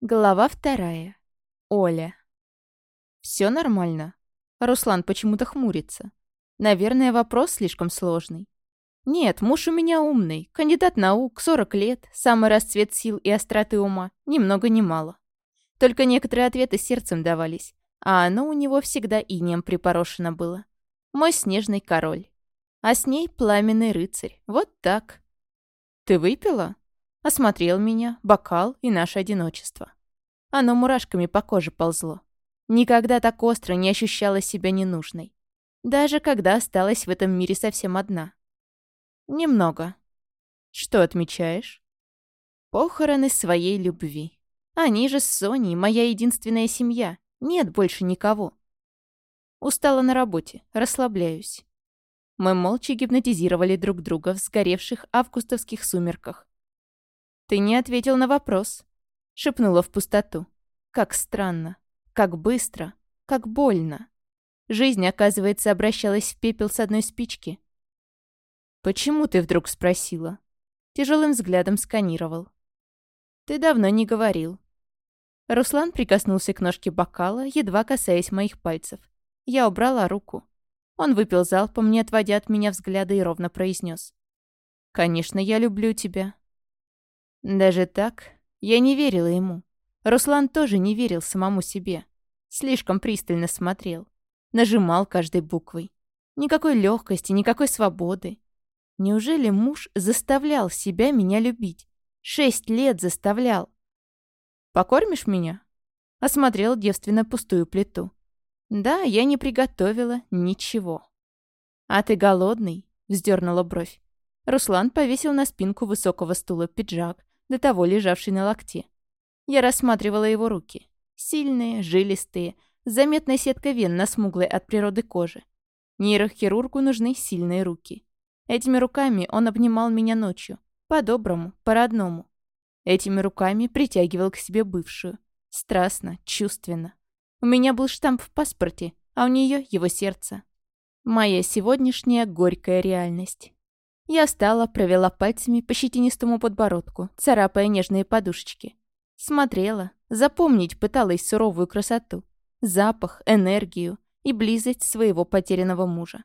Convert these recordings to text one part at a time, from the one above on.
Глава вторая. Оля. Все нормально? Руслан почему-то хмурится. Наверное, вопрос слишком сложный. Нет, муж у меня умный, кандидат наук, 40 лет, самый расцвет сил и остроты ума, ни много ни мало. Только некоторые ответы сердцем давались, а оно у него всегда инеем припорошено было. Мой снежный король. А с ней пламенный рыцарь. Вот так. «Ты выпила?» Осмотрел меня, бокал и наше одиночество. Оно мурашками по коже ползло. Никогда так остро не ощущала себя ненужной. Даже когда осталась в этом мире совсем одна. Немного. Что отмечаешь? Похороны своей любви. Они же с Соней моя единственная семья. Нет больше никого. Устала на работе, расслабляюсь. Мы молча гипнотизировали друг друга в сгоревших августовских сумерках. «Ты не ответил на вопрос», — шепнула в пустоту. «Как странно, как быстро, как больно». Жизнь, оказывается, обращалась в пепел с одной спички. «Почему ты вдруг спросила?» Тяжелым взглядом сканировал. «Ты давно не говорил». Руслан прикоснулся к ножке бокала, едва касаясь моих пальцев. Я убрала руку. Он выпил залпом, не отводя от меня взгляда, и ровно произнес: «Конечно, я люблю тебя. Даже так я не верила ему. Руслан тоже не верил самому себе. Слишком пристально смотрел. Нажимал каждой буквой. Никакой легкости, никакой свободы. Неужели муж заставлял себя меня любить? Шесть лет заставлял. «Покормишь меня?» Осмотрел девственно пустую плиту. «Да, я не приготовила ничего». «А ты голодный?» — вздернула бровь. Руслан повесил на спинку высокого стула пиджак, до того лежавший на локте. Я рассматривала его руки. Сильные, жилистые, с заметной сеткой вен на смуглой от природы кожи. Нейрохирургу нужны сильные руки. Этими руками он обнимал меня ночью. По-доброму, по-родному. Этими руками притягивал к себе бывшую. Страстно, чувственно. У меня был штамп в паспорте, а у нее его сердце. Моя сегодняшняя горькая реальность. Я встала, провела пальцами по щетинистому подбородку, царапая нежные подушечки. Смотрела, запомнить пыталась суровую красоту, запах, энергию и близость своего потерянного мужа.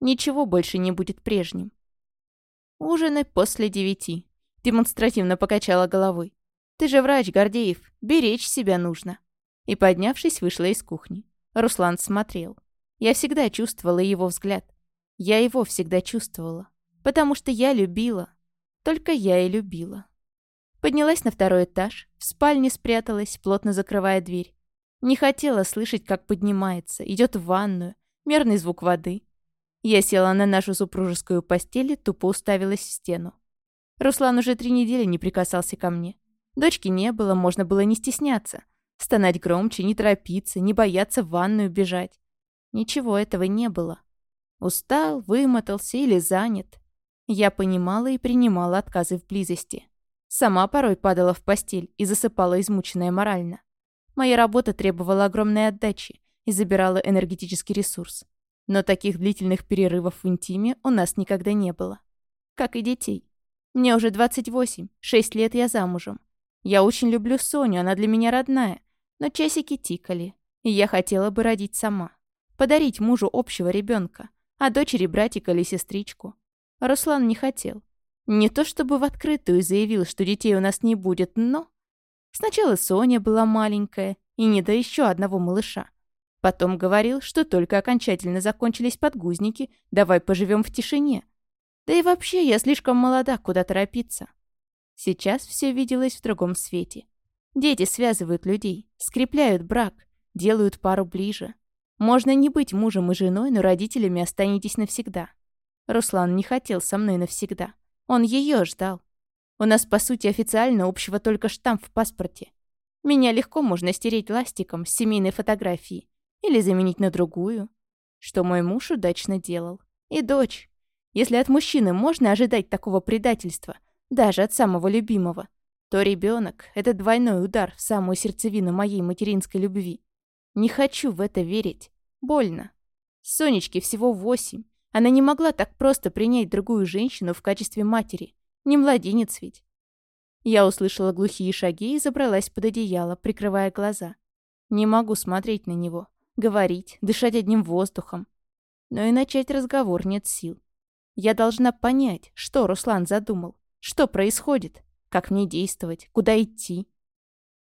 Ничего больше не будет прежним. Ужины после девяти. Демонстративно покачала головой. Ты же врач, Гордеев, беречь себя нужно. И, поднявшись, вышла из кухни. Руслан смотрел. Я всегда чувствовала его взгляд. Я его всегда чувствовала. Потому что я любила. Только я и любила. Поднялась на второй этаж, в спальне спряталась, плотно закрывая дверь. Не хотела слышать, как поднимается, идет в ванную, мерный звук воды. Я села на нашу супружескую постель и тупо уставилась в стену. Руслан уже три недели не прикасался ко мне. Дочки не было, можно было не стесняться. Стонать громче, не торопиться, не бояться в ванную бежать. Ничего этого не было. Устал, вымотался или занят. Я понимала и принимала отказы в близости. Сама порой падала в постель и засыпала измученная морально. Моя работа требовала огромной отдачи и забирала энергетический ресурс. Но таких длительных перерывов в интиме у нас никогда не было. Как и детей. Мне уже 28, 6 лет я замужем. Я очень люблю Соню, она для меня родная. Но часики тикали, и я хотела бы родить сама. Подарить мужу общего ребенка, а дочери братика или сестричку. Руслан не хотел. Не то чтобы в открытую заявил, что детей у нас не будет, но... Сначала Соня была маленькая, и не до еще одного малыша. Потом говорил, что только окончательно закончились подгузники, давай поживем в тишине. Да и вообще, я слишком молода, куда торопиться. Сейчас все виделось в другом свете. Дети связывают людей, скрепляют брак, делают пару ближе. Можно не быть мужем и женой, но родителями останетесь навсегда. Руслан не хотел со мной навсегда. Он ее ждал. У нас, по сути, официально общего только штамп в паспорте. Меня легко можно стереть ластиком с семейной фотографии или заменить на другую, что мой муж удачно делал. И дочь. Если от мужчины можно ожидать такого предательства, даже от самого любимого, то ребенок — это двойной удар в самую сердцевину моей материнской любви. Не хочу в это верить. Больно. Сонечке всего восемь. Она не могла так просто принять другую женщину в качестве матери. Не младенец ведь. Я услышала глухие шаги и забралась под одеяло, прикрывая глаза. Не могу смотреть на него, говорить, дышать одним воздухом. Но и начать разговор нет сил. Я должна понять, что Руслан задумал, что происходит, как мне действовать, куда идти.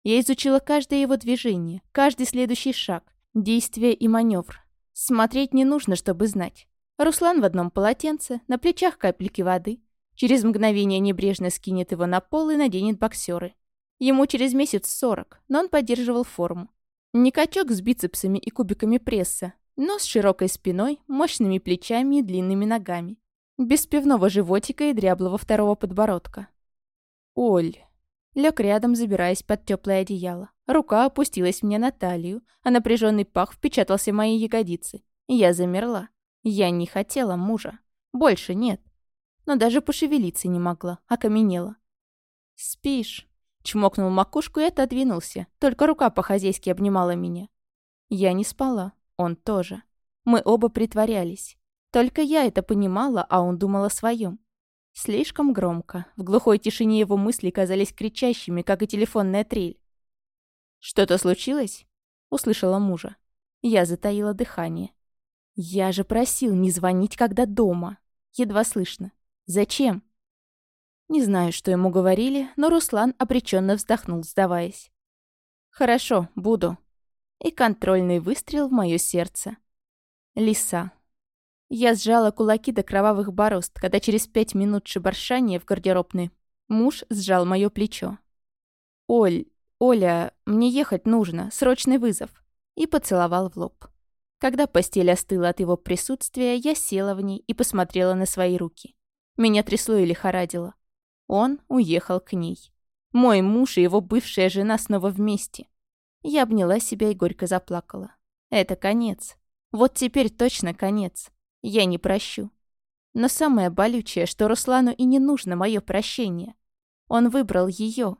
Я изучила каждое его движение, каждый следующий шаг, действие и маневр. Смотреть не нужно, чтобы знать. Руслан в одном полотенце, на плечах капельки воды. Через мгновение небрежно скинет его на пол и наденет боксеры. Ему через месяц сорок, но он поддерживал форму. Не качок с бицепсами и кубиками пресса, но с широкой спиной, мощными плечами и длинными ногами. Без пивного животика и дряблого второго подбородка. Оль. Лег рядом, забираясь под теплое одеяло. Рука опустилась мне на талию, а напряженный пах впечатался в мои ягодицы. Я замерла. Я не хотела мужа. Больше нет. Но даже пошевелиться не могла, окаменела. «Спишь?» Чмокнул макушку и отодвинулся. Только рука по-хозяйски обнимала меня. Я не спала. Он тоже. Мы оба притворялись. Только я это понимала, а он думал о своем. Слишком громко. В глухой тишине его мысли казались кричащими, как и телефонная трель. «Что-то случилось?» — услышала мужа. Я затаила дыхание. «Я же просил не звонить, когда дома». Едва слышно. «Зачем?» Не знаю, что ему говорили, но Руслан обреченно вздохнул, сдаваясь. «Хорошо, буду». И контрольный выстрел в мое сердце. Лиса. Я сжала кулаки до кровавых борозд, когда через пять минут шебаршания в гардеробной муж сжал мое плечо. «Оль, Оля, мне ехать нужно, срочный вызов». И поцеловал в лоб. Когда постель остыла от его присутствия, я села в ней и посмотрела на свои руки. Меня трясло и лихорадило. Он уехал к ней. Мой муж и его бывшая жена снова вместе. Я обняла себя и горько заплакала. Это конец. Вот теперь точно конец. Я не прощу. Но самое болючее, что Руслану и не нужно мое прощение. Он выбрал ее.